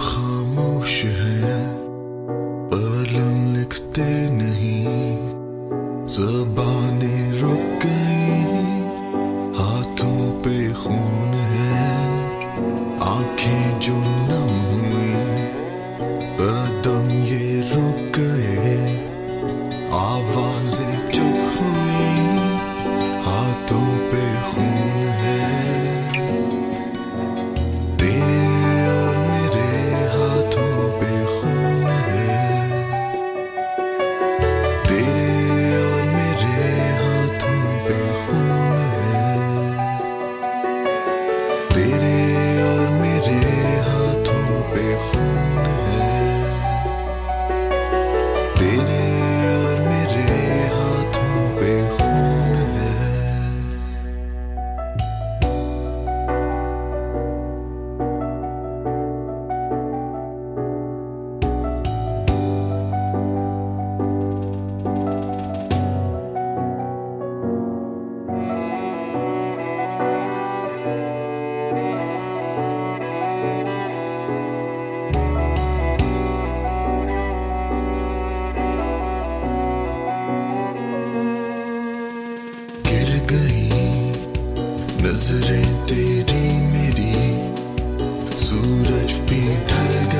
خاموش ہے پلم لکھتے نہیں، زبانیں رک گئی ہاتھوں پہ خون ہے، آنکھیں جو نم ہوئی قدم یہ رک گئے، آوازیں تیرے تیری میری سورج بھی ڈھل گیا